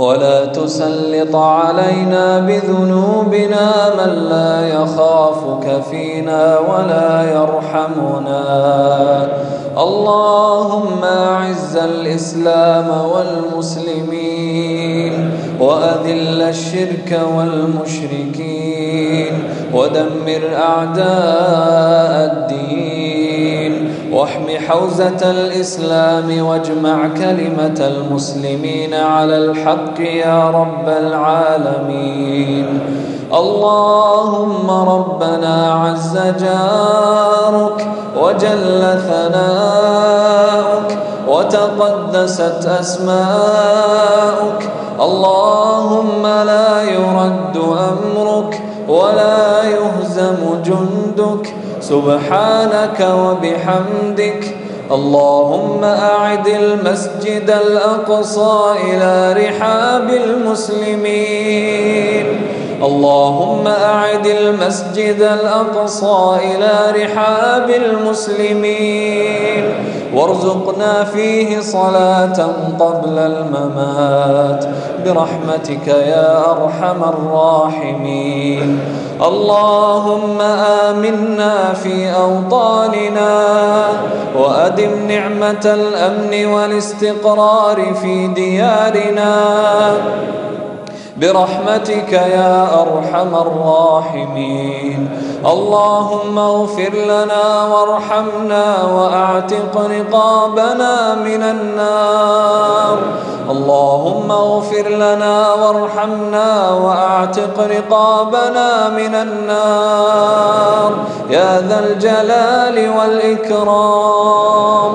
ولا تسلط علينا بذنوبنا من لا يخافك فينا ولا يرحمنا. اللهم أعز الإسلام والمسلمين وأذل الشرك والمشركين ودمر أعداء الدين. واحم حوزة الإسلام واجمع كلمة المسلمين على الحق يا رب العالمين. اللهم ربنا عز جارك وجل ثناؤك وتقدست أسماؤك. اللهم لا يرد أمرك ولا يهزم جندك. سبحانك وبحمدك. اللهم أعد المسجد الأقصى إلى رحاب المسلمين. اللهم أعد المسجد الأقصى إلى رحاب المسلمين. وارزقنا فيه صلاة قبل الممات. برحمتك يا أرحم الراحمين. اللهم آمنا في أوطاننا وأدم نعمة الأمن والاستقرار في ديارنا. برحمتك يا أرحم الراحمين. اللهم اغفر لنا وارحمنا وأعتق رقابنا من النار. اللهم اغفر لنا وارحمنا وأعتق رقابنا من النار. يا ذا الجلال والإكرام.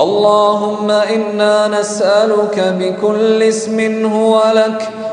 اللهم إنا نسألك بكل اسم هو لك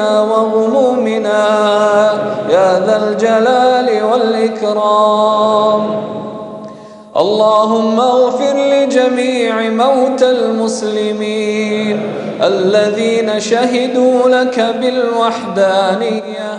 وغمومنا يا ذا الجلال والإكرام. اللهم اغفر لجميع موتى المسلمين الذين شهدوا لك بالوحدانية.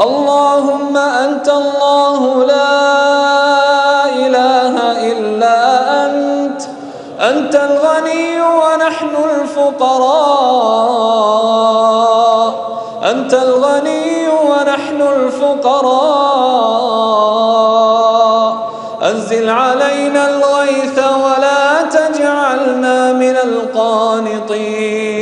اللهم أنت الله لا إله إلا أنت. أنت الغني ونحن الفقراء. أنت الغني ونحن الفقراء. أنزل علينا الغيث ولا تجعلنا من القانطين.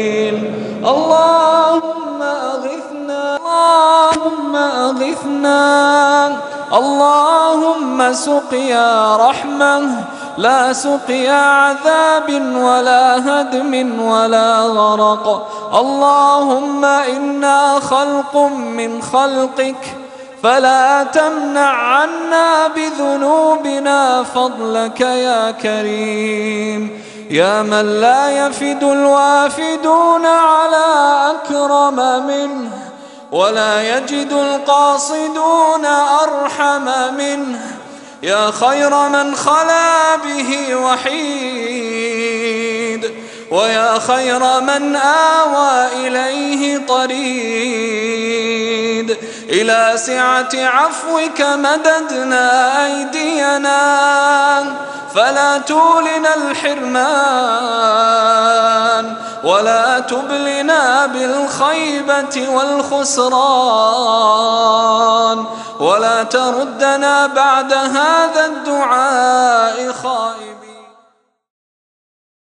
أغثنا اللهم سقيا رحمة لا سقيا عذاب ولا هدم ولا غرق. اللهم إنا خلق من خلقك فلا تمنع عنا بذنوبنا فضلك يا كريم. يا من لا يفد الوافدون على أكرم منه. ولا يجد القاصدون أرحم منه. يا خير من خلا به وحيد. ويا خير من آوى إليه طريد. إلى سعة عفوك مددنا أيدينا. فلا تولنا الحرمان. ولا تبلنا بالخيبة والخسران ولا تردنا بعد هذا الدعاء خائبا